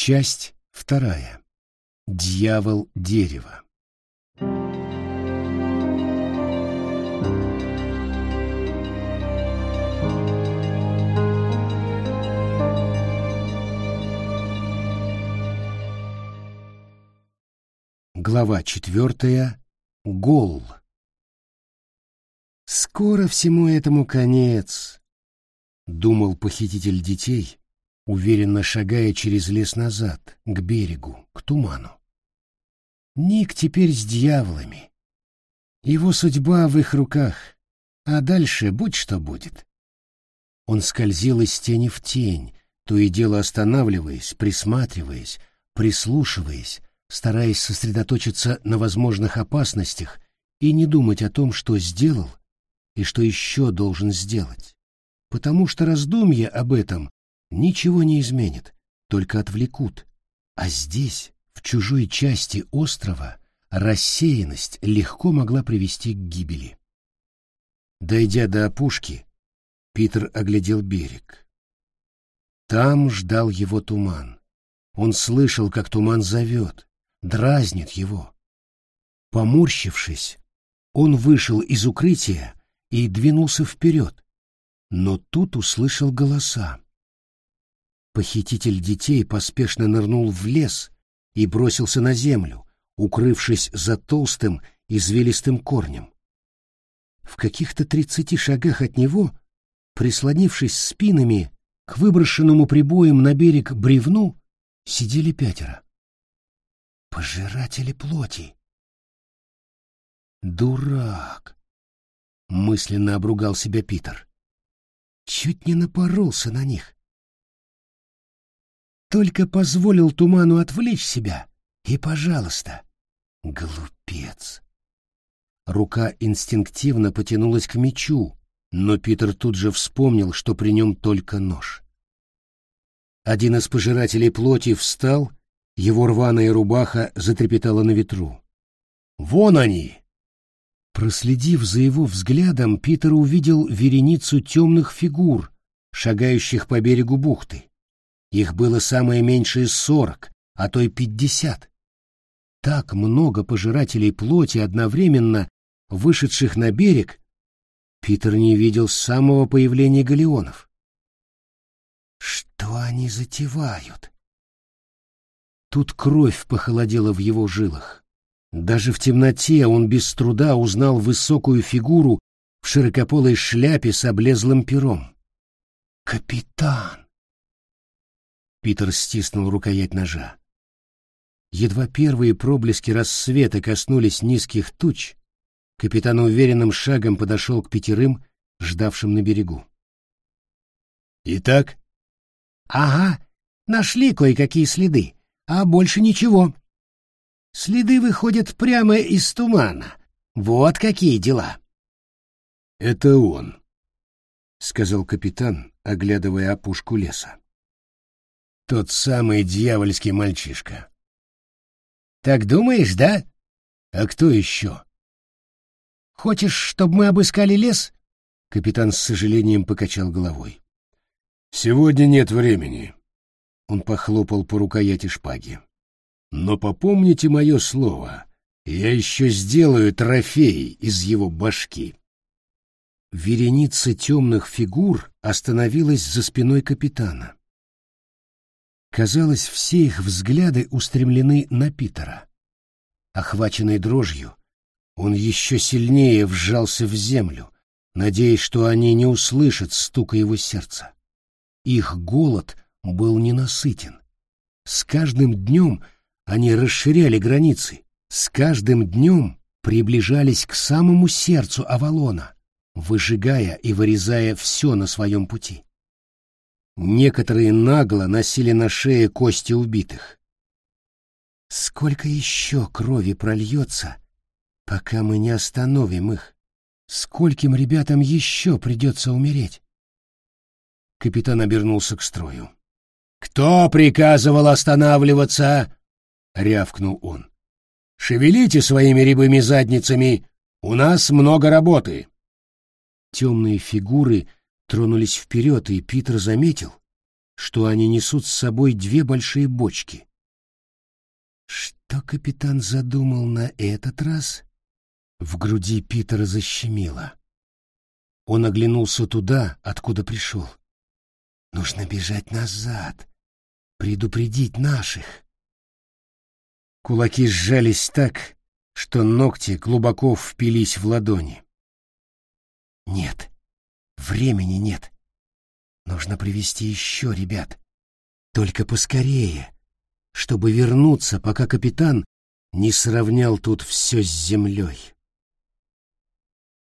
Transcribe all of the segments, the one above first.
Часть вторая. Дьявол дерева. Глава четвертая. Гол. Скоро всему этому конец, думал похититель детей, уверенно шагая через лес назад, к берегу, к туману. Ник теперь с дьяволами. Его судьба в их руках, а дальше будь что будет. Он скользил из тени в тень, то и дело останавливаясь, присматриваясь, прислушиваясь, стараясь сосредоточиться на возможных опасностях и не думать о том, что сделал и что еще должен сделать. Потому что раздумья об этом ничего не изменит, только отвлекут. А здесь, в чужой части острова, рассеянность легко могла привести к гибели. Дойдя до опушки, Питер оглядел берег. Там ждал его туман. Он слышал, как туман зовет, дразнит его. Поморщившись, он вышел из укрытия и двинулся вперед, но тут услышал голоса. Похититель детей поспешно нырнул в лес и бросился на землю, укрывшись за толстым извилистым корнем. В каких-то тридцати шагах от него, прислонившись спинами к выброшенному прибоем на берег бревну, сидели пятеро. Пожиратели плоти. Дурак! Мысленно обругал себя Питер. Чуть не напоролся на них. Только позволил туману отвлечь себя, и, пожалуйста, глупец. Рука инстинктивно потянулась к мечу, но Питер тут же вспомнил, что при нем только нож. Один из пожирателей плоти встал, его рваная рубаха затрепетала на ветру. «Вон они!» Проследив за его взглядом, Питер увидел вереницу темных фигур, шагающих по берегу бухты. Их было самое меньшее сорок, а то и пятьдесят. Так много пожирателей плоти одновременно, вышедших на берег, Питер не видел с самого появления галеонов. Что они затевают? Тут кровь похолодела в его жилах. Даже в темноте он без труда узнал высокую фигуру в широкополой шляпе с облезлым пером. «Капитан!» Питер стиснул рукоять ножа. Едва первые проблески рассвета коснулись низких туч, капитан уверенным шагом подошел к пятерым, ждавшим на берегу. «Итак?» «Ага, нашли кое-какие следы, а больше ничего. Следы выходят прямо из тумана. Вот какие дела!» «Это он», — сказал капитан, оглядывая опушку леса. Тот самый дьявольский мальчишка. Так думаешь, да? А кто еще? Хочешь, чтобы мы обыскали лес? Капитан с сожалением покачал головой. Сегодня нет времени. Он похлопал по рукояти шпаги. Но попомните мое слово, я еще сделаю трофей из его башки. Вереница темных фигур остановилась за спиной капитана. Казалось, все их взгляды устремлены на Питера. Охваченный дрожью, он еще сильнее вжался в землю, надеясь, что они не услышат стука его сердца. Их голод был ненасытен. С каждым днем они расширяли границы, с каждым днем приближались к самому сердцу Авалона, выжигая и вырезая все на своем пути. Некоторые нагло носили на шее кости убитых. Сколько еще крови прольется, пока мы не остановим их? Скольким ребятам еще придется умереть? Капитан обернулся к строю. «Кто приказывал останавливаться?» — рявкнул он. «Шевелите своими рябыми задницами, у нас много работы». Темные фигуры тронулись вперед, и Питер заметил, что они несут с собой две большие бочки. Что капитан задумал на этот раз? В груди Питера защемило. Он оглянулся туда, откуда пришел. Нужно бежать назад, предупредить наших. Кулаки сжались так, что ногти глубоко впились в ладони. Нет, времени нет. Нужно привести еще ребят. Только поскорее, чтобы вернуться, пока капитан не сравнял тут все с землей.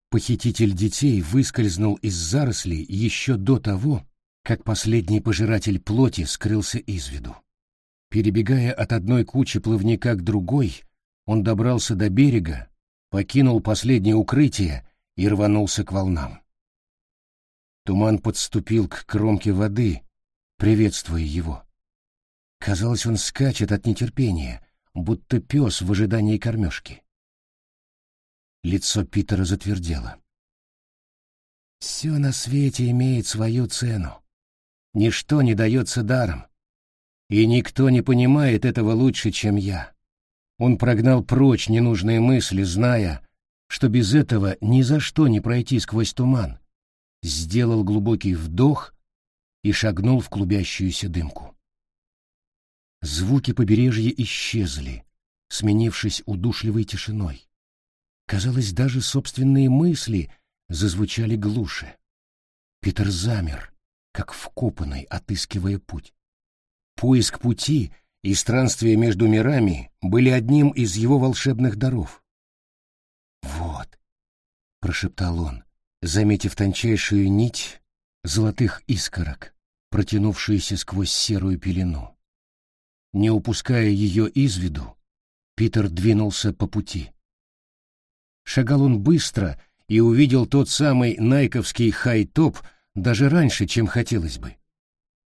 Похититель детей выскользнул из зарослей еще до того, как последний пожиратель плоти скрылся из виду. Перебегая от одной кучи плавника к другой, он добрался до берега, покинул последнее укрытие и рванулся к волнам. Туман подступил к кромке воды, приветствуя его. Казалось, он скачет от нетерпения, будто пес в ожидании кормежки. Лицо Питера затвердело. Все на свете имеет свою цену. Ничто не дается даром. И никто не понимает этого лучше, чем я. Он прогнал прочь ненужные мысли, зная, что без этого ни за что не пройти сквозь туман, сделал глубокий вдох и шагнул в клубящуюся дымку. Звуки побережья исчезли, сменившись удушливой тишиной. Казалось, даже собственные мысли зазвучали глуше. Питер замер, как вкопанный, отыскивая путь. Поиск пути и странствия между мирами были одним из его волшебных даров. «Вот», — прошептал он, заметив тончайшую нить золотых искорок, протянувшуюся сквозь серую пелену. Не упуская ее из виду, Питер двинулся по пути. Шагал он быстро и увидел тот самый найковский хай-топ даже раньше, чем хотелось бы.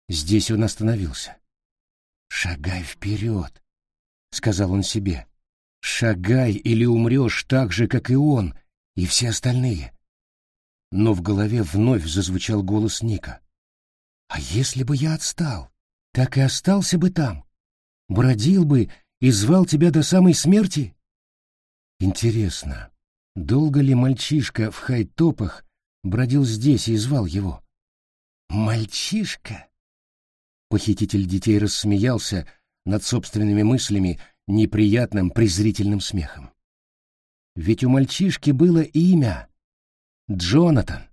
Здесь он остановился. «Шагай вперед», — сказал он себе. «Шагай или умрешь так же, как и он, и все остальные но в голове вновь зазвучал голос Ника. «А если бы я отстал, так и остался бы там? Бродил бы и звал тебя до самой смерти?» Интересно, долго ли мальчишка в хайтопах бродил здесь и звал его? «Мальчишка?» Похититель детей рассмеялся над собственными мыслями неприятным презрительным смехом. Ведь у мальчишки было имя, Джонатан.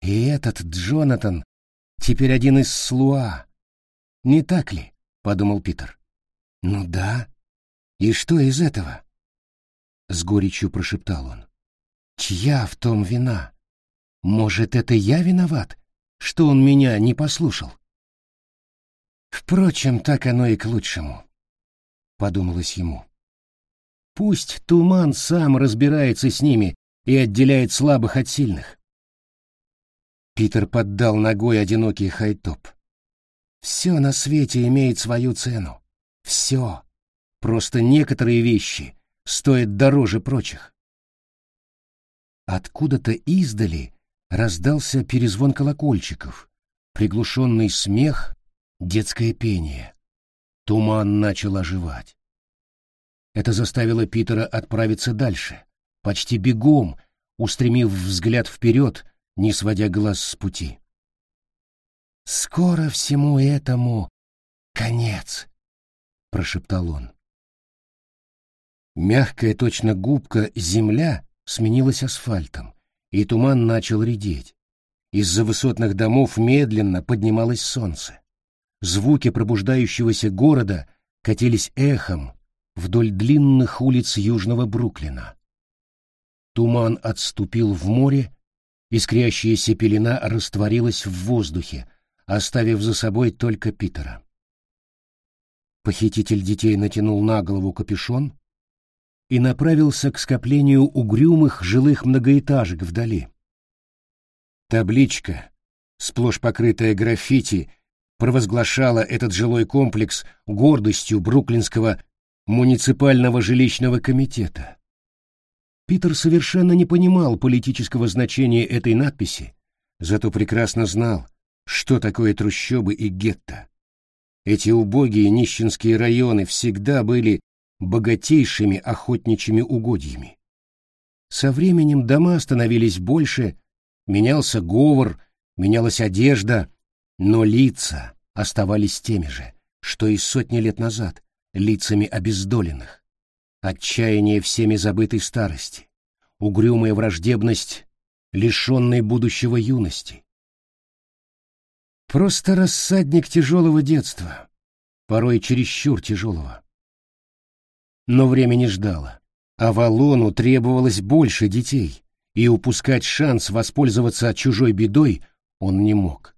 И этот Джонатан теперь один из Слуа. Не так ли? подумал Питер. Ну да. И что из этого? С горечью прошептал он. Чья в том вина? Может, это я виноват, что он меня не послушал? Впрочем, так оно и к лучшему, подумалось ему. Пусть туман сам разбирается с ними и отделяет слабых от сильных. Питер поддал ногой одинокий хайтоп. Все на свете имеет свою цену. Все. Просто некоторые вещи стоят дороже прочих. Откуда-то издали раздался перезвон колокольчиков, приглушенный смех, детское пение. Туман начал оживать. Это заставило Питера отправиться дальше, почти бегом, устремив взгляд вперед, не сводя глаз с пути. «Скоро всему этому конец», — прошептал он. Мягкая точно губка земля сменилась асфальтом, и туман начал редеть. Из-за высотных домов медленно поднималось солнце. Звуки пробуждающегося города катились эхом вдоль длинных улиц Южного Бруклина. Туман отступил в море, искрящаяся пелена растворилась в воздухе, оставив за собой только Питера. Похититель детей натянул на голову капюшон и направился к скоплению угрюмых жилых многоэтажек вдали. Табличка, сплошь покрытая граффити, провозглашала этот жилой комплекс гордостью Бруклинского муниципального жилищного комитета. Питер совершенно не понимал политического значения этой надписи, зато прекрасно знал, что такое трущобы и гетто. Эти убогие нищенские районы всегда были богатейшими охотничьими угодьями. Со временем дома становились больше, менялся говор, менялась одежда, но лица оставались теми же, что и сотни лет назад, лицами обездоленных. Отчаяние всеми забытой старости, угрюмая враждебность, лишенной будущего юности. Просто рассадник тяжелого детства, порой чересчур тяжелого. Но время не ждало. Авалону требовалось больше детей, и упускать шанс воспользоваться чужой бедой он не мог.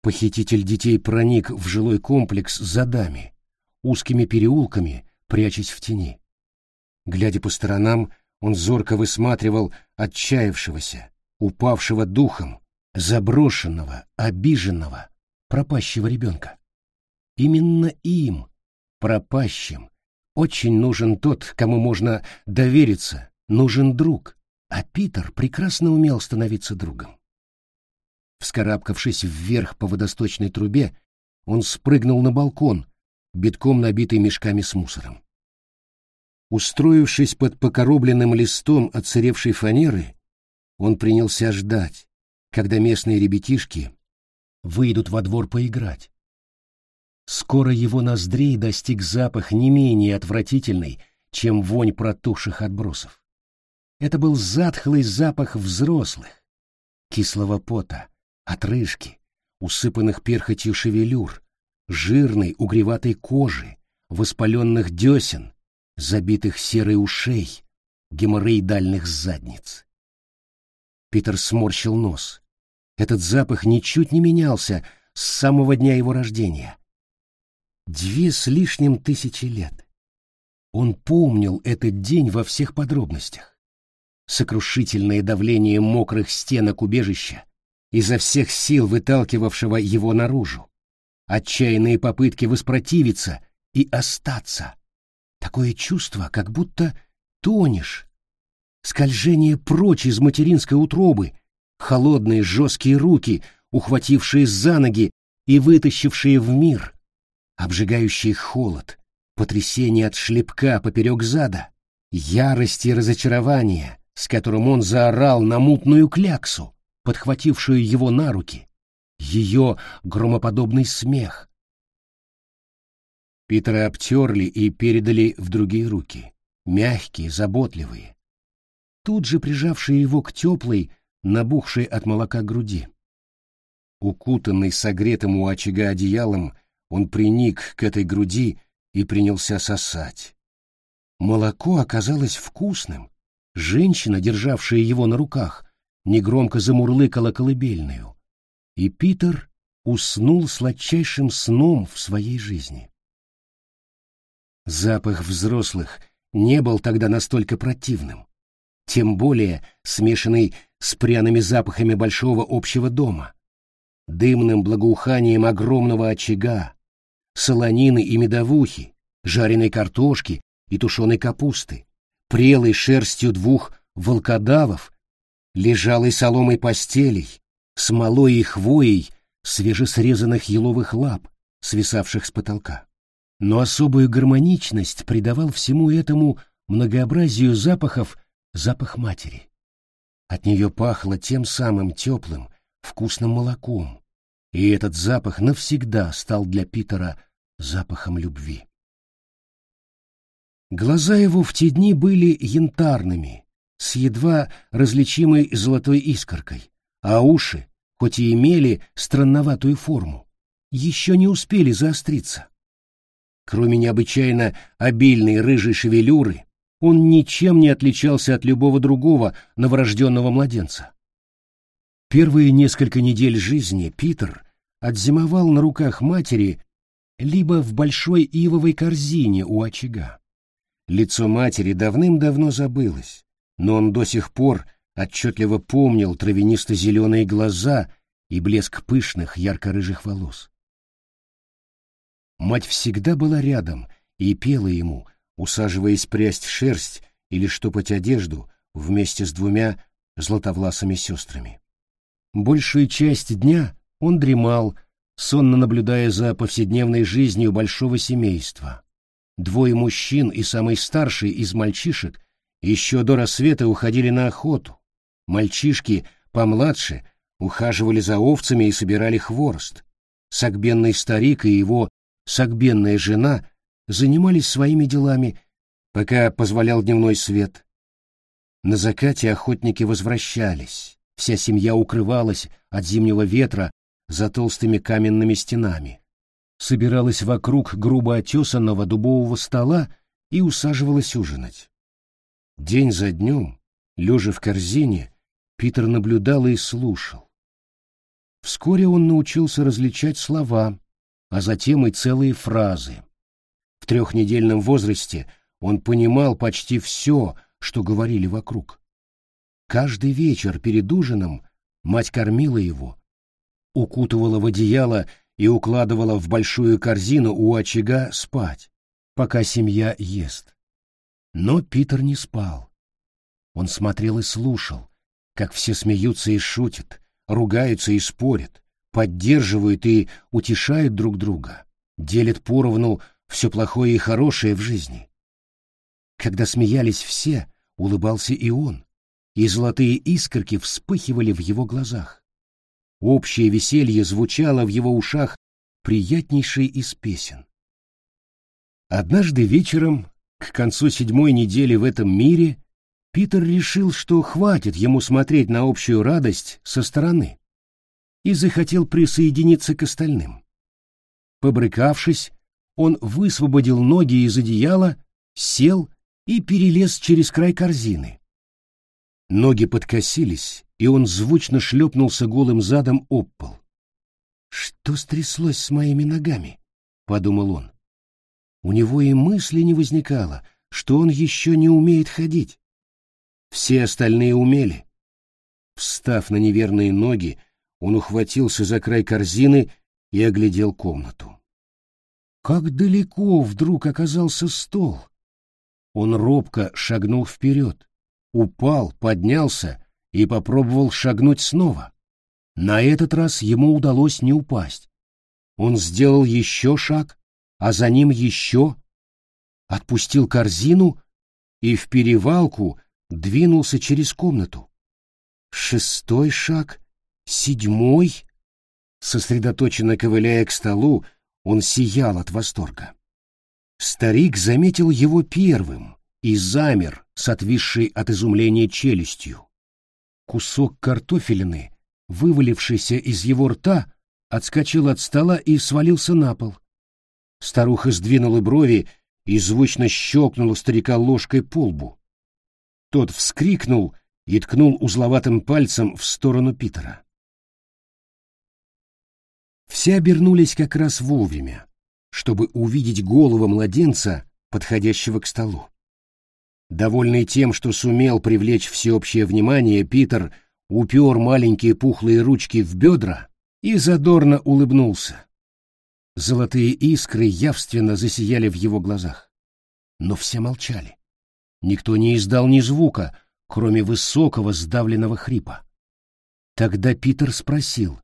Похититель детей проник в жилой комплекс за дами, узкими переулками, прячась в тени. Глядя по сторонам, он зорко высматривал отчаявшегося, упавшего духом, заброшенного, обиженного, пропащего ребенка. Именно им, пропащим, очень нужен тот, кому можно довериться, нужен друг, а Питер прекрасно умел становиться другом. Вскарабкавшись вверх по водосточной трубе, он спрыгнул на балкон, битком набитый мешками с мусором. Устроившись под покоробленным листом отсыревшей фанеры, он принялся ждать, когда местные ребятишки выйдут во двор поиграть. Скоро его ноздрей достиг запах не менее отвратительный, чем вонь протухших отбросов. Это был затхлый запах взрослых, кислого пота, отрыжки, усыпанных перхотью шевелюр, жирной угреватой кожи, воспаленных десен, забитых серой ушей, геморроидальных задниц. Питер сморщил нос. Этот запах ничуть не менялся с самого дня его рождения. Две с лишним тысячи лет. Он помнил этот день во всех подробностях. Сокрушительное давление мокрых стенок убежища, изо всех сил выталкивавшего его наружу. Отчаянные попытки воспротивиться и остаться. Такое чувство, как будто тонешь. Скольжение прочь из материнской утробы, холодные жесткие руки, ухватившие за ноги и вытащившие в мир — обжигающий холод, потрясение от шлепка поперек зада, ярость и разочарование, с которым он заорал на мутную кляксу, подхватившую его на руки, ее громоподобный смех. Питера обтерли и передали в другие руки, мягкие, заботливые, тут же прижавшие его к теплой, набухшей от молока груди. Укутанный согретым у очага одеялом, он приник к этой груди и принялся сосать. Молоко оказалось вкусным. Женщина, державшая его на руках, негромко замурлыкала колыбельную. И Питер уснул сладчайшим сном в своей жизни. Запах взрослых не был тогда настолько противным, тем более смешанный с пряными запахами большого общего дома, дымным благоуханием огромного очага, солонины и медовухи, жареной картошки и тушеной капусты, прелой шерстью двух волкодавов, лежалой соломой постелей, смолой и хвоей свежесрезанных еловых лап, свисавших с потолка. Но особую гармоничность придавал всему этому многообразию запахов запах матери. От нее пахло тем самым теплым, вкусным молоком, и этот запах навсегда стал для Питера запахом любви. Глаза его в те дни были янтарными, с едва различимой золотой искоркой, а уши, хоть и имели странноватую форму, еще не успели заостриться. Кроме необычайно обильной рыжей шевелюры, он ничем не отличался от любого другого новорожденного младенца. Первые несколько недель жизни Питер отзимовал на руках матери либо в большой ивовой корзине у очага. Лицо матери давным-давно забылось, но он до сих пор отчетливо помнил травянисто-зеленые глаза и блеск пышных ярко-рыжих волос. Мать всегда была рядом и пела ему, усаживаясь прясть шерсть или штопать одежду вместе с двумя златовласыми сестрами. Большую часть дня Он дремал, сонно наблюдая за повседневной жизнью большого семейства. Двое мужчин и самый старший из мальчишек еще до рассвета уходили на охоту. Мальчишки помладше ухаживали за овцами и собирали хворост. Сагбенный старик и его сагбенная жена занимались своими делами, пока позволял дневной свет. На закате охотники возвращались. Вся семья укрывалась от зимнего ветра за толстыми каменными стенами. Собиралась вокруг грубо отесанного дубового стола и усаживалась ужинать. День за днем, лежа в корзине, Питер наблюдал и слушал. Вскоре он научился различать слова, а затем и целые фразы. В трехнедельном возрасте он понимал почти все, что говорили вокруг. Каждый вечер перед ужином мать кормила его, укутывала в одеяло и укладывала в большую корзину у очага спать, пока семья ест. Но Питер не спал. Он смотрел и слушал, как все смеются и шутят, ругаются и спорят, поддерживают и утешают друг друга, делят поровну все плохое и хорошее в жизни. Когда смеялись все, улыбался и он, и золотые искорки вспыхивали в его глазах. Общее веселье звучало в его ушах приятнейшей из песен. Однажды вечером, к концу седьмой недели в этом мире, Питер решил, что хватит ему смотреть на общую радость со стороны, и захотел присоединиться к остальным. Побрыкавшись, он высвободил ноги из одеяла, сел и перелез через край корзины. Ноги подкосились, и он звучно шлепнулся голым задом об пол. «Что стряслось с моими ногами?» — подумал он. У него и мысли не возникало, что он еще не умеет ходить. Все остальные умели. Встав на неверные ноги, он ухватился за край корзины и оглядел комнату. Как далеко вдруг оказался стол! Он робко шагнул вперед, упал, поднялся и попробовал шагнуть снова. На этот раз ему удалось не упасть. Он сделал еще шаг, а за ним еще, отпустил корзину и в перевалку двинулся через комнату. Шестой шаг, седьмой. Сосредоточенно ковыляя к столу, он сиял от восторга. Старик заметил его первым и замер с от изумления челюстью. Кусок картофелины, вывалившийся из его рта, отскочил от стола и свалился на пол. Старуха сдвинула брови и звучно щелкнула старика ложкой по лбу. Тот вскрикнул и ткнул узловатым пальцем в сторону Питера. Все обернулись как раз вовремя чтобы увидеть голову младенца, подходящего к столу. Довольный тем, что сумел привлечь всеобщее внимание, Питер упер маленькие пухлые ручки в бедра и задорно улыбнулся. Золотые искры явственно засияли в его глазах. Но все молчали. Никто не издал ни звука, кроме высокого сдавленного хрипа. Тогда Питер спросил,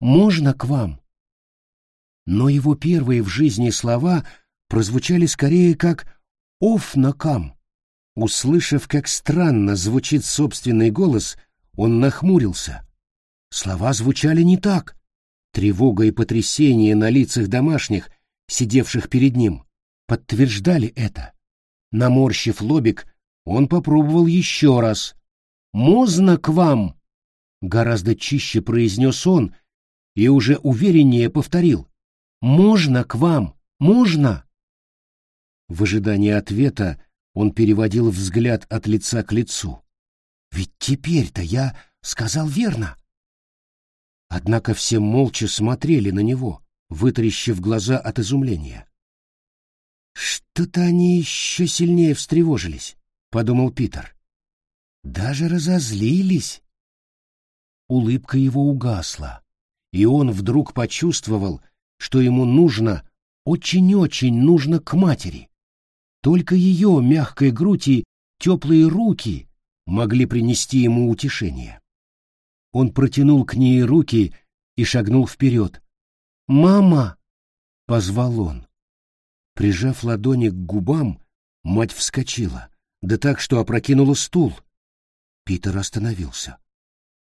«Можно к вам?» но его первые в жизни слова прозвучали скорее как «оф-накам». Услышав, как странно звучит собственный голос, он нахмурился. Слова звучали не так. Тревога и потрясение на лицах домашних, сидевших перед ним, подтверждали это. Наморщив лобик, он попробовал еще раз. «Можно к вам?» Гораздо чище произнес он и уже увереннее повторил. Можно к вам? Можно?» В ожидании ответа он переводил взгляд от лица к лицу. «Ведь теперь-то я сказал верно». Однако все молча смотрели на него, вытаращив глаза от изумления. «Что-то они еще сильнее встревожились», — подумал Питер. «Даже разозлились». Улыбка его угасла, и он вдруг почувствовал, что ему нужно, очень-очень нужно к матери. Только ее мягкой грудь и теплые руки могли принести ему утешение. Он протянул к ней руки и шагнул вперед. «Мама!» — позвал он. Прижав ладони к губам, мать вскочила, да так, что опрокинула стул. Питер остановился.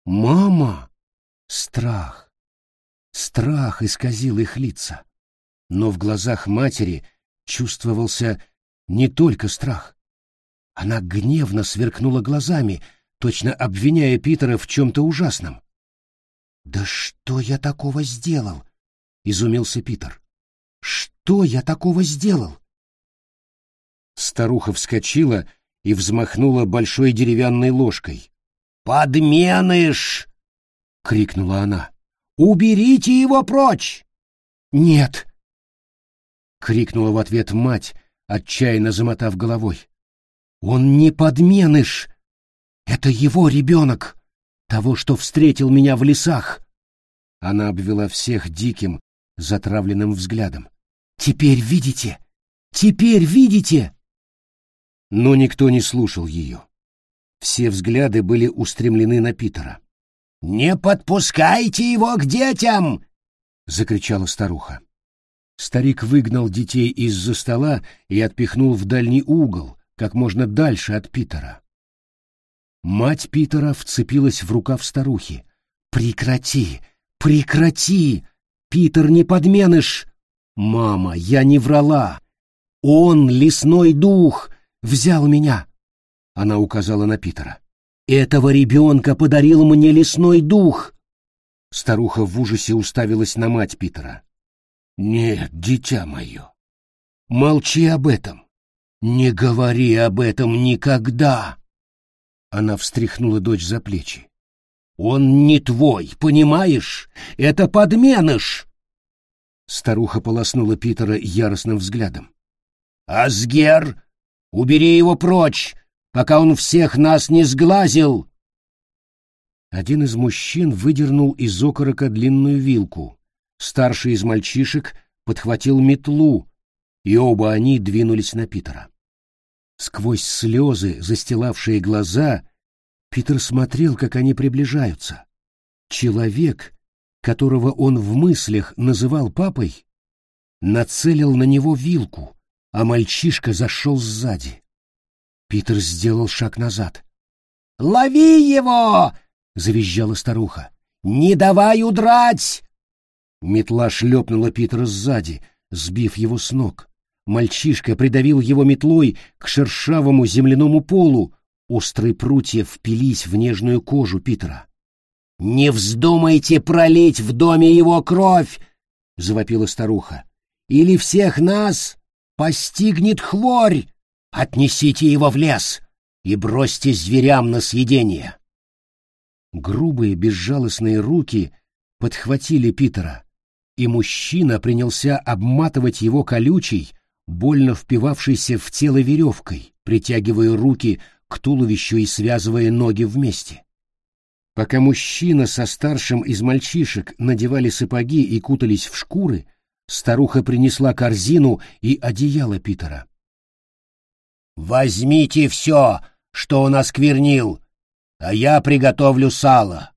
«Мама!» Страх. Страх исказил их лица. Но в глазах матери чувствовался не только страх. Она гневно сверкнула глазами, точно обвиняя Питера в чем-то ужасном. «Да что я такого сделал?» — изумился Питер. «Что я такого сделал?» Старуха вскочила и взмахнула большой деревянной ложкой. «Подменыш!» — крикнула она. «Уберите его прочь!» «Нет!» — крикнула в ответ мать, отчаянно замотав головой. «Он не подменыш! Это его ребенок, того, что встретил меня в лесах!» Она обвела всех диким, затравленным взглядом. «Теперь видите? Теперь видите?» Но никто не слушал ее. Все взгляды были устремлены на Питера. «Не подпускайте его к детям!» — закричала старуха. Старик выгнал детей из-за стола и отпихнул в дальний угол, как можно дальше от Питера. Мать Питера вцепилась в рукав старухи. «Прекрати! Прекрати! Питер не подменыш!» «Мама, я не врала! Он, лесной дух, взял меня!» Она указала на Питера. «Этого ребенка подарил мне лесной дух!» Старуха в ужасе уставилась на мать Питера. «Нет, дитя мое, молчи об этом. Не говори об этом никогда!» Она встряхнула дочь за плечи. «Он не твой, понимаешь? Это подменыш!» Старуха полоснула Питера яростным взглядом. «Асгер, убери его прочь, пока он всех нас не сглазил!» Один из мужчин выдернул из окорока длинную вилку. Старший из мальчишек подхватил метлу, и оба они двинулись на Питера. Сквозь слезы, застилавшие глаза, Питер смотрел, как они приближаются. Человек, которого он в мыслях называл папой, нацелил на него вилку, а мальчишка зашел сзади. Питер сделал шаг назад. «Лови его!» — завизжала старуха. «Не давай удрать!» Метла шлепнула Питера сзади, сбив его с ног. Мальчишка придавил его метлой к шершавому земляному полу. Острые прутья впились в нежную кожу Питера. «Не вздумайте пролить в доме его кровь!» — завопила старуха. «Или всех нас постигнет хворь! Отнесите его в лес и бросьте зверям на съедение!» Грубые безжалостные руки подхватили Питера, и мужчина принялся обматывать его колючей, больно впивавшейся в тело веревкой, притягивая руки к туловищу и связывая ноги вместе. Пока мужчина со старшим из мальчишек надевали сапоги и кутались в шкуры, старуха принесла корзину и одеяло Питера. «Возьмите все, что он осквернил, а я приготовлю сало»,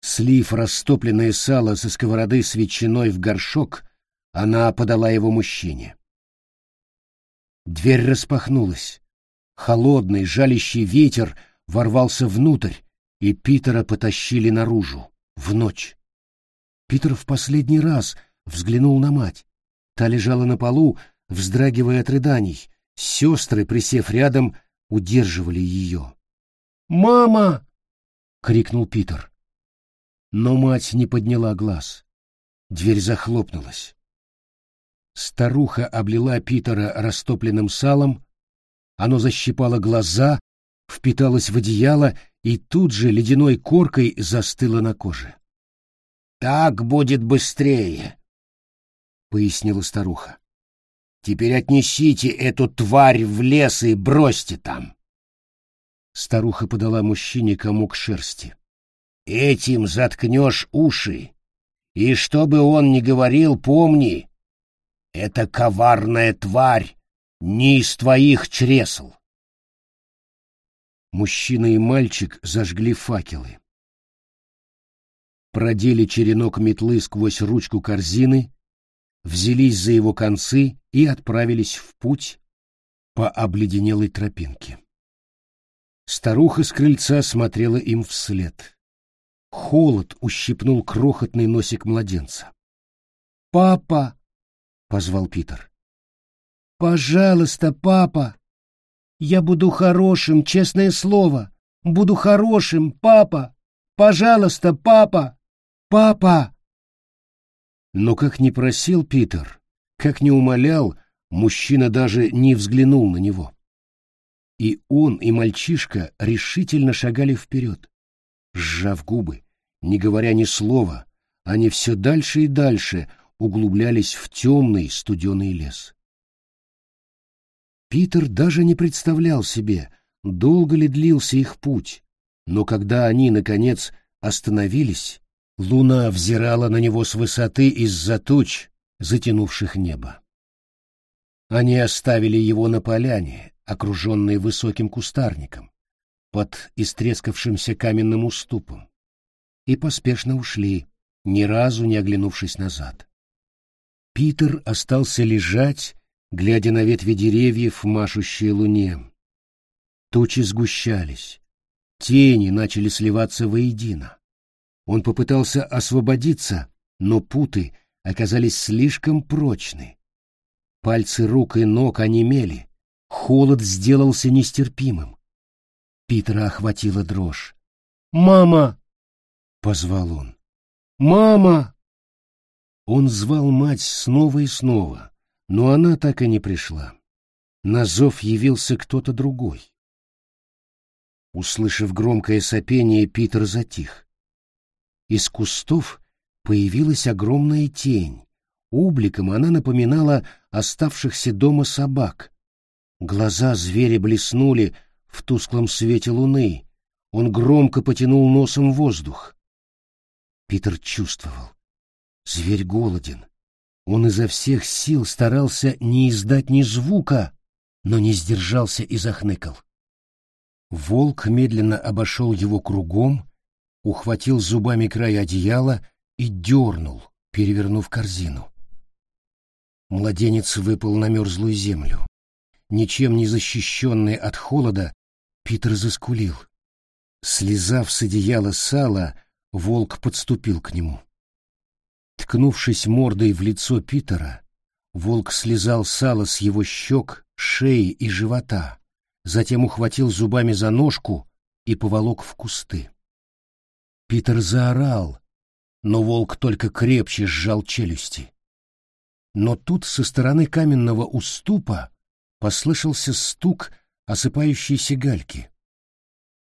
Слив растопленное сало со сковороды с ветчиной в горшок, она подала его мужчине. Дверь распахнулась. Холодный, жалящий ветер ворвался внутрь, и Питера потащили наружу, в ночь. Питер в последний раз взглянул на мать. Та лежала на полу, вздрагивая от рыданий. Сестры, присев рядом, удерживали ее. «Мама!» — крикнул Питер. Но мать не подняла глаз. Дверь захлопнулась. Старуха облила Питера растопленным салом, оно защипало глаза, впиталось в одеяло и тут же ледяной коркой застыло на коже. «Так будет быстрее», — пояснила старуха. «Теперь отнесите эту тварь в лес и бросьте там». Старуха подала мужчине комок шерсти. Этим заткнешь уши. И что бы он ни говорил, помни, это коварная тварь не из твоих чресл. Мужчина и мальчик зажгли факелы. продели черенок метлы сквозь ручку корзины, взялись за его концы и отправились в путь по обледенелой тропинке. Старуха с крыльца смотрела им вслед. Холод ущипнул крохотный носик младенца. «Папа!» — позвал Питер. «Пожалуйста, папа! Я буду хорошим, честное слово! Буду хорошим, папа! Пожалуйста, папа! Папа!» Но как ни просил Питер, как ни умолял, мужчина даже не взглянул на него. И он, и мальчишка решительно шагали вперед. Сжав губы, не говоря ни слова, они все дальше и дальше углублялись в темный студеный лес. Питер даже не представлял себе, долго ли длился их путь, но когда они, наконец, остановились, луна взирала на него с высоты из-за туч, затянувших небо. Они оставили его на поляне, окруженной высоким кустарником, под истрескавшимся каменным уступом, и поспешно ушли, ни разу не оглянувшись назад. Питер остался лежать глядя на ветви деревьев, машущие луне. Тучи сгущались, тени начали сливаться воедино. Он попытался освободиться, но путы оказались слишком прочны. Пальцы рук и ног онемели, холод сделался нестерпимым. Питера охватила дрожь. «Мама!» — позвал он. «Мама!» Он звал мать снова и снова, но она так и не пришла. На зов явился кто-то другой. Услышав громкое сопение, Питер затих. Из кустов появилась огромная тень. Обликом она напоминала оставшихся дома собак. Глаза зверя блеснули в тусклом свете луны. Он громко потянул носом воздух. Питер чувствовал. Зверь голоден. Он изо всех сил старался не издать ни звука, но не сдержался и захныкал. Волк медленно обошел его кругом, ухватил зубами край одеяла и дернул, перевернув корзину. Младенец выпал на мерзлую землю. Ничем не защищенный от холода, Питер заскулил. Слезав с одеяла сала, волк подступил к нему. Ткнувшись мордой в лицо Питера, волк слезал сало с его щек, шеи и живота, затем ухватил зубами за ножку и поволок в кусты. Питер заорал, но волк только крепче сжал челюсти. Но тут со стороны каменного уступа послышался стук осыпающейся гальки.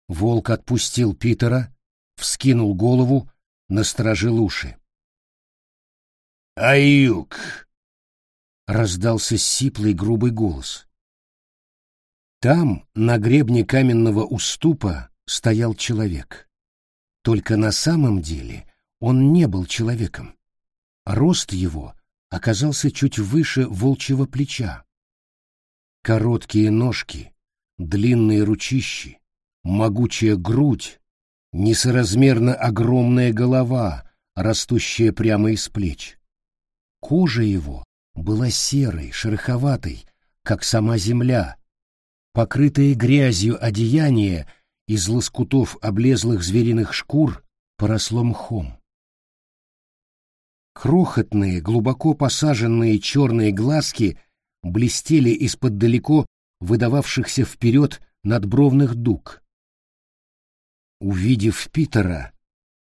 Волк отпустил Питера, вскинул голову, насторожил уши. «Аюк!» — раздался сиплый грубый голос. Там, на гребне каменного уступа, стоял человек. Только на самом деле он не был человеком. Рост его оказался чуть выше волчьего плеча. Короткие ножки, длинные ручищи, могучая грудь, несоразмерно огромная голова, растущая прямо из плеч. Кожа его была серой, шероховатой, как сама земля, покрытое грязью одеяние из лоскутов облезлых звериных шкур поросло мхом. Крохотные, глубоко посаженные черные глазки блестели из-под далеко выдававшихся вперед надбровных дуг. Увидев Питера,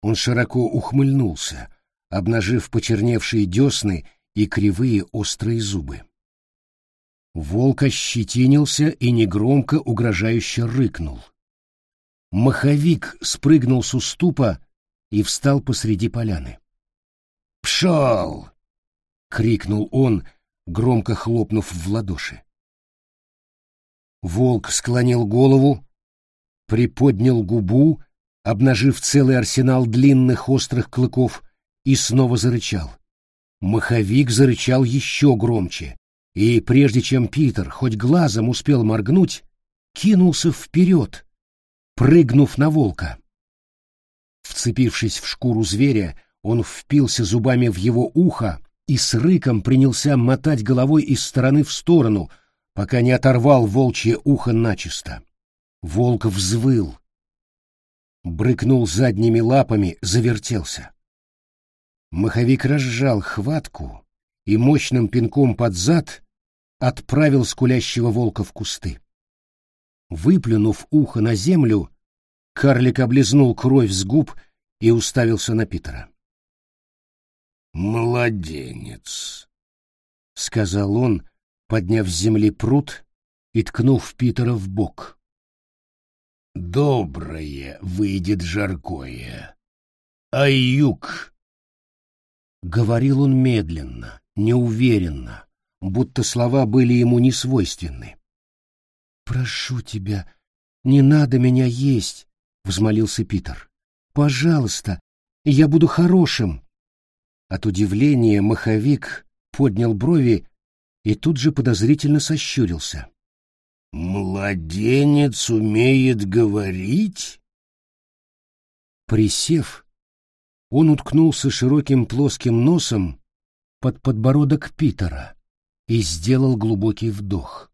он широко ухмыльнулся, обнажив почерневшие десны и кривые острые зубы. Волк ощетинился и негромко угрожающе рыкнул. Маховик спрыгнул с уступа и встал посреди поляны. «Пшел!» — крикнул он, громко хлопнув в ладоши. Волк склонил голову, приподнял губу, обнажив целый арсенал длинных острых клыков, и снова зарычал. Маховик зарычал еще громче, и прежде чем Питер хоть глазом успел моргнуть, кинулся вперед, прыгнув на волка. Вцепившись в шкуру зверя, он впился зубами в его ухо и с рыком принялся мотать головой из стороны в сторону, пока не оторвал волчье ухо начисто. Волк взвыл, брыкнул задними лапами, завертелся. Маховик разжал хватку и мощным пинком под зад отправил скулящего волка в кусты. Выплюнув ухо на землю, карлик облизнул кровь с губ и уставился на Питера. «Младенец», — сказал он, подняв с земли пруд и ткнув Питера в бок. «Доброе выйдет жаркое. А юг?» Говорил он медленно, неуверенно, будто слова были ему не свойственны. «Прошу тебя, не надо меня есть», — взмолился Питер. «Пожалуйста, я буду хорошим». От удивления маховик поднял брови и тут же подозрительно сощурился. «Младенец умеет говорить?» Присев, он уткнулся широким плоским носом под подбородок Питера и сделал глубокий вдох.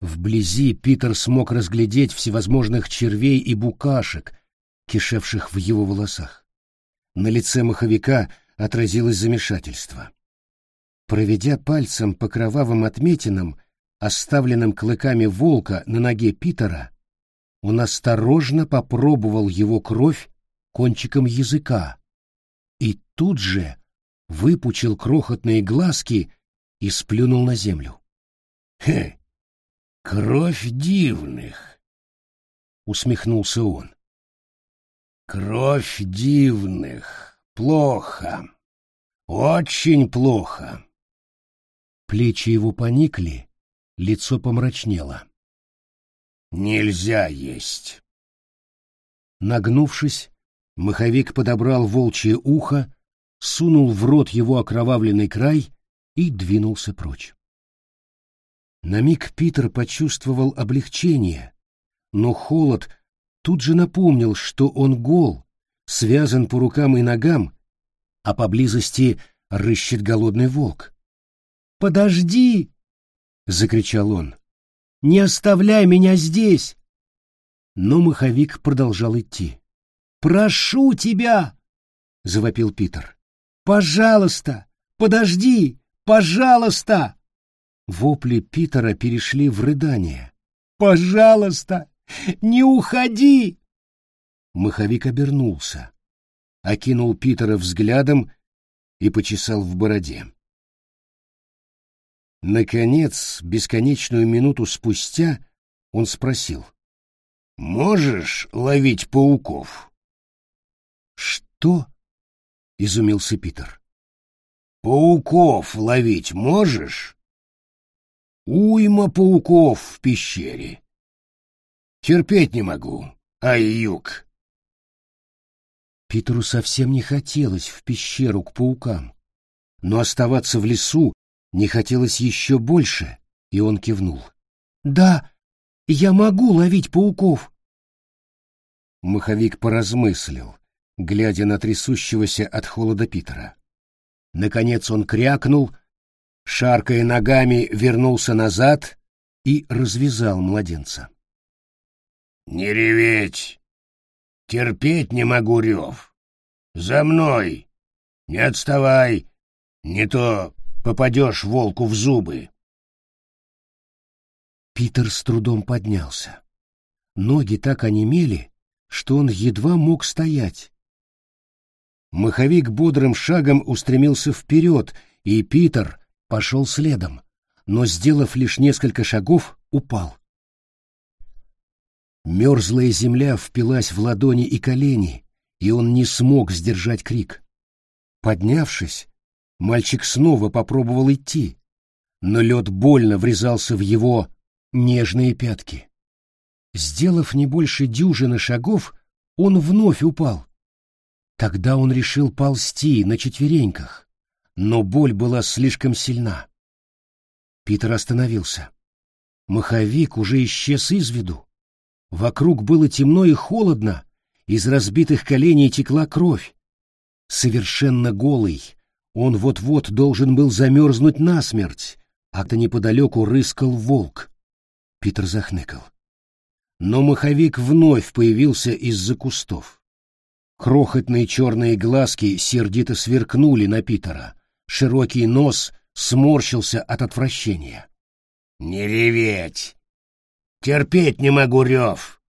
Вблизи Питер смог разглядеть всевозможных червей и букашек, кишевших в его волосах. На лице маховика отразилось замешательство. Проведя пальцем по кровавым отметинам, оставленным клыками волка на ноге Питера, он осторожно попробовал его кровь кончиком языка и тут же выпучил крохотные глазки и сплюнул на землю. «Хе! Кровь дивных!» — усмехнулся он. «Кровь дивных! Плохо! Очень плохо!» Плечи его поникли, лицо помрачнело. «Нельзя есть!» Нагнувшись, маховик подобрал волчье ухо, сунул в рот его окровавленный край и двинулся прочь. На миг Питер почувствовал облегчение, но холод тут же напомнил, что он гол, связан по рукам и ногам, а поблизости рыщет голодный волк. «Подожди!» — закричал он. «Не оставляй меня здесь!» Но маховик продолжал идти. «Прошу тебя!» — завопил Питер. «Пожалуйста! Подожди! Пожалуйста!» Вопли Питера перешли в рыдание. «Пожалуйста, не уходи!» Маховик обернулся, окинул Питера взглядом и почесал в бороде. Наконец, бесконечную минуту спустя, он спросил. «Можешь ловить пауков?» «Что?» — изумился Питер. «Пауков ловить можешь?» Уйма пауков в пещере. Терпеть не могу. Ай, юг. Питеру совсем не хотелось в пещеру к паукам, но оставаться в лесу не хотелось еще больше, и он кивнул. «Да, я могу ловить пауков!» Маховик поразмыслил, глядя на трясущегося от холода Питера. Наконец он крякнул — шаркая ногами, вернулся назад и развязал младенца. «Не реветь! Терпеть не могу рев! За мной! Не отставай! Не то попадешь волку в зубы!» Питер с трудом поднялся. Ноги так онемели, что он едва мог стоять. Маховик бодрым шагом устремился вперед, и Питер, пошел следом, но, сделав лишь несколько шагов, упал. Мерзлая земля впилась в ладони и колени, и он не смог сдержать крик. Поднявшись, мальчик снова попробовал идти, но лед больно врезался в его нежные пятки. Сделав не больше дюжины шагов, он вновь упал. Тогда он решил ползти на четвереньках но боль была слишком сильна. Питер остановился. Маховик уже исчез из виду. Вокруг было темно и холодно, из разбитых коленей текла кровь. Совершенно голый, он вот-вот должен был замерзнуть насмерть, а-то неподалеку рыскал волк. Питер захныкал. Но маховик вновь появился из-за кустов. Крохотные черные глазки сердито сверкнули на Питера. Широкий нос сморщился от отвращения. «Не реветь! Терпеть не могу рев!»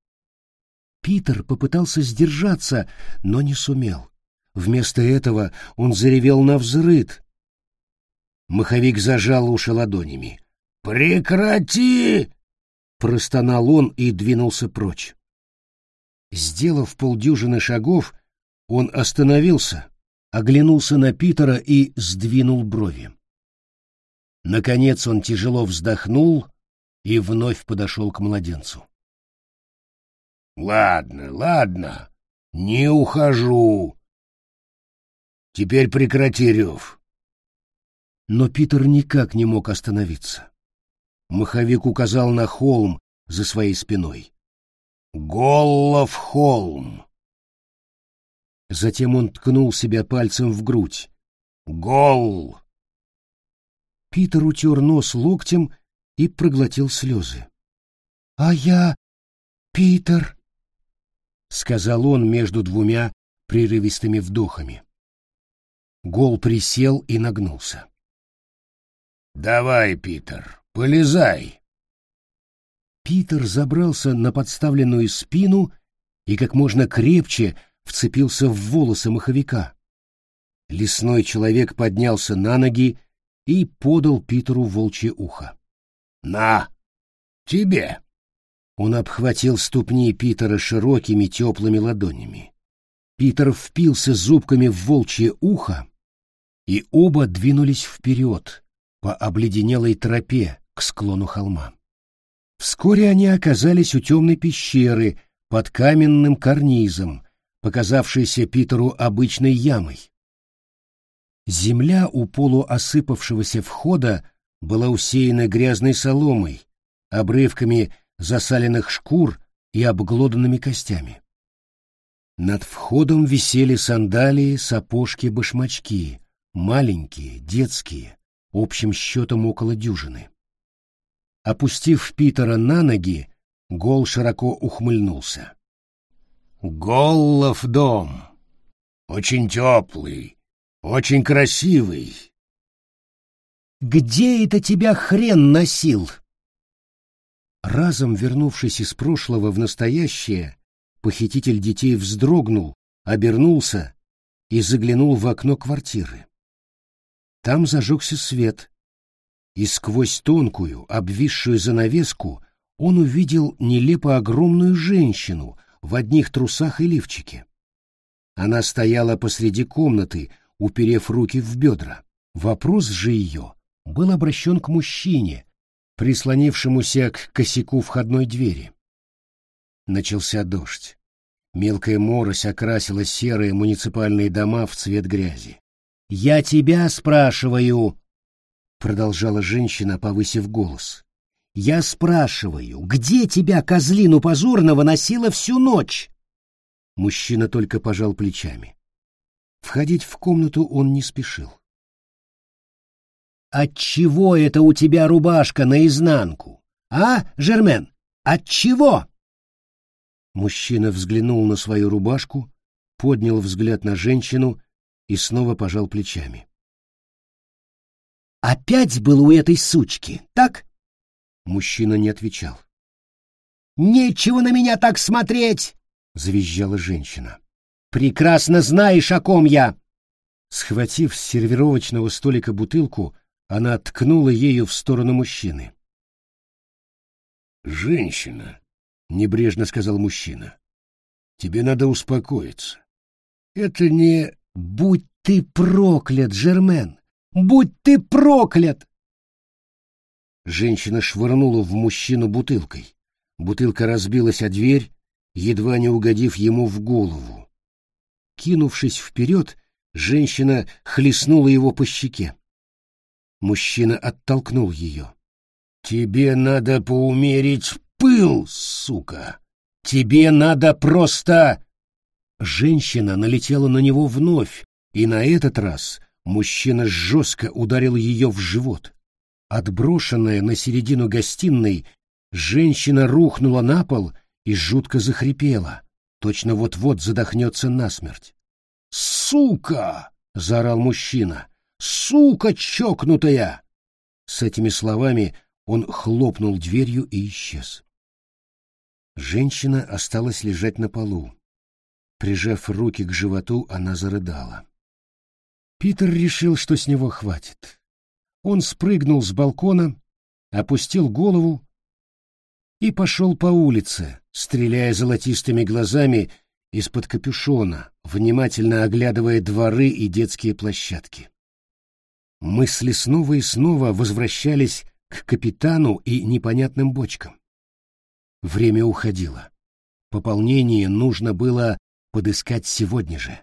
Питер попытался сдержаться, но не сумел. Вместо этого он заревел на взрыд. Маховик зажал уши ладонями. «Прекрати!» — простонал он и двинулся прочь. Сделав полдюжины шагов, он остановился, оглянулся на Питера и сдвинул брови. Наконец он тяжело вздохнул и вновь подошел к младенцу. «Ладно, ладно, не ухожу. Теперь прекрати рев». Но Питер никак не мог остановиться. Маховик указал на холм за своей спиной. «Голлов холм!» Затем он ткнул себя пальцем в грудь. «Гол!» Питер утер нос локтем и проглотил слезы. «А я... Питер...» — сказал он между двумя прерывистыми вдохами. Гол присел и нагнулся. «Давай, Питер, полезай!» Питер забрался на подставленную спину и как можно крепче вцепился в волосы маховика. Лесной человек поднялся на ноги и подал Питеру волчье ухо. «На! Тебе!» Он обхватил ступни Питера широкими теплыми ладонями. Питер впился зубками в волчье ухо, и оба двинулись вперед по обледенелой тропе к склону холма. Вскоре они оказались у темной пещеры под каменным карнизом, показавшейся Питеру обычной ямой. Земля у полуосыпавшегося входа была усеяна грязной соломой, обрывками засаленных шкур и обглоданными костями. Над входом висели сандалии, сапожки, башмачки, маленькие, детские, общим счетом около дюжины. Опустив Питера на ноги, Гол широко ухмыльнулся. «Голлов дом. Очень теплый, очень красивый». «Где это тебя хрен носил?» Разом вернувшись из прошлого в настоящее, похититель детей вздрогнул, обернулся и заглянул в окно квартиры. Там зажегся свет, и сквозь тонкую, обвисшую занавеску он увидел нелепо огромную женщину в одних трусах и лифчике. Она стояла посреди комнаты, уперев руки в бедра. Вопрос же ее был обращен к мужчине, прислонившемуся к косяку входной двери. Начался дождь. Мелкая морось окрасила серые муниципальные дома в цвет грязи. «Я тебя спрашиваю!» Продолжала женщина, повысив голос. Я спрашиваю, где тебя, козлину позорного, носила всю ночь? Мужчина только пожал плечами. Входить в комнату он не спешил. Отчего это у тебя рубашка наизнанку? А, Жермен, отчего? Мужчина взглянул на свою рубашку, поднял взгляд на женщину и снова пожал плечами. Опять был у этой сучки, так? Мужчина не отвечал. Нечего на меня так смотреть, завизжала женщина. Прекрасно знаешь, о ком я. Схватив с сервировочного столика бутылку, она ткнула ею в сторону мужчины. «Женщина», — небрежно сказал мужчина, — «тебе надо успокоиться. Это не...» «Будь ты проклят, Жермен! Будь ты проклят!» Женщина швырнула в мужчину бутылкой. Бутылка разбилась о дверь, едва не угодив ему в голову. Кинувшись вперед, женщина хлестнула его по щеке. Мужчина оттолкнул ее. «Тебе надо поумерить пыл, сука! Тебе надо просто...» женщина налетела на него вновь, и на этот раз мужчина жестко ударил ее в живот. Отброшенная на середину гостиной, женщина рухнула на пол и жутко захрипела, точно вот-вот задохнется насмерть. «Сука!» — заорал мужчина. «Сука чокнутая!» С этими словами он хлопнул дверью и исчез. Женщина осталась лежать на полу. Прижав руки к животу, она зарыдала. Питер решил, что с него хватит. Он спрыгнул с балкона, опустил голову и пошел по улице, стреляя золотистыми глазами из-под капюшона, внимательно оглядывая дворы и детские площадки. Мысли снова и снова возвращались к капитану и непонятным бочкам. Время уходило. Пополнение нужно было подыскать сегодня же.